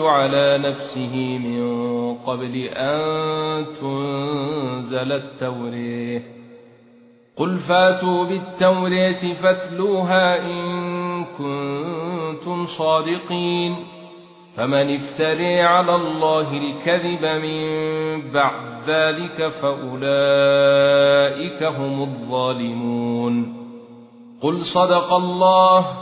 على نفسه من قبل أن تنزل التوريه قل فاتوا بالتوريه فاتلوها إن كنتم صادقين. فمن افتري على الله الكذب من بعد ذلك فأولئك هم الظالمون. قل صدق الله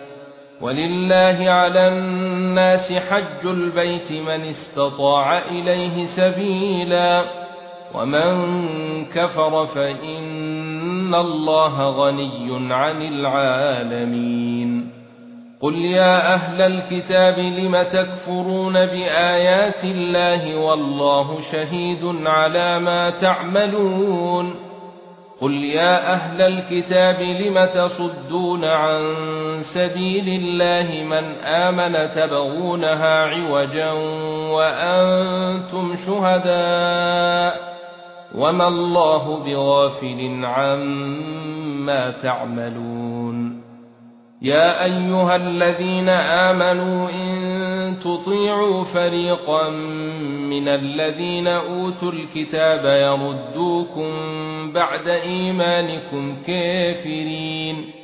ولله على الناس حج البيت من استطاع إليه سبيلا ومن كفر فإن الله غني عن العالمين. قل يا أهل الكتاب لم تكفرون بآيات الله والله شهيد على ما تعملون قل يا أهل الكتاب لم تصدون عن سبيل الله من آمن تبغونها عوجا وأنتم شهداء وما الله بغافل عما تعملون يا ايها الذين آمنوا إن تطيعوا فريقا من الذين اوتوا الكتاب يردوكم بعد إيمانكم كافرين.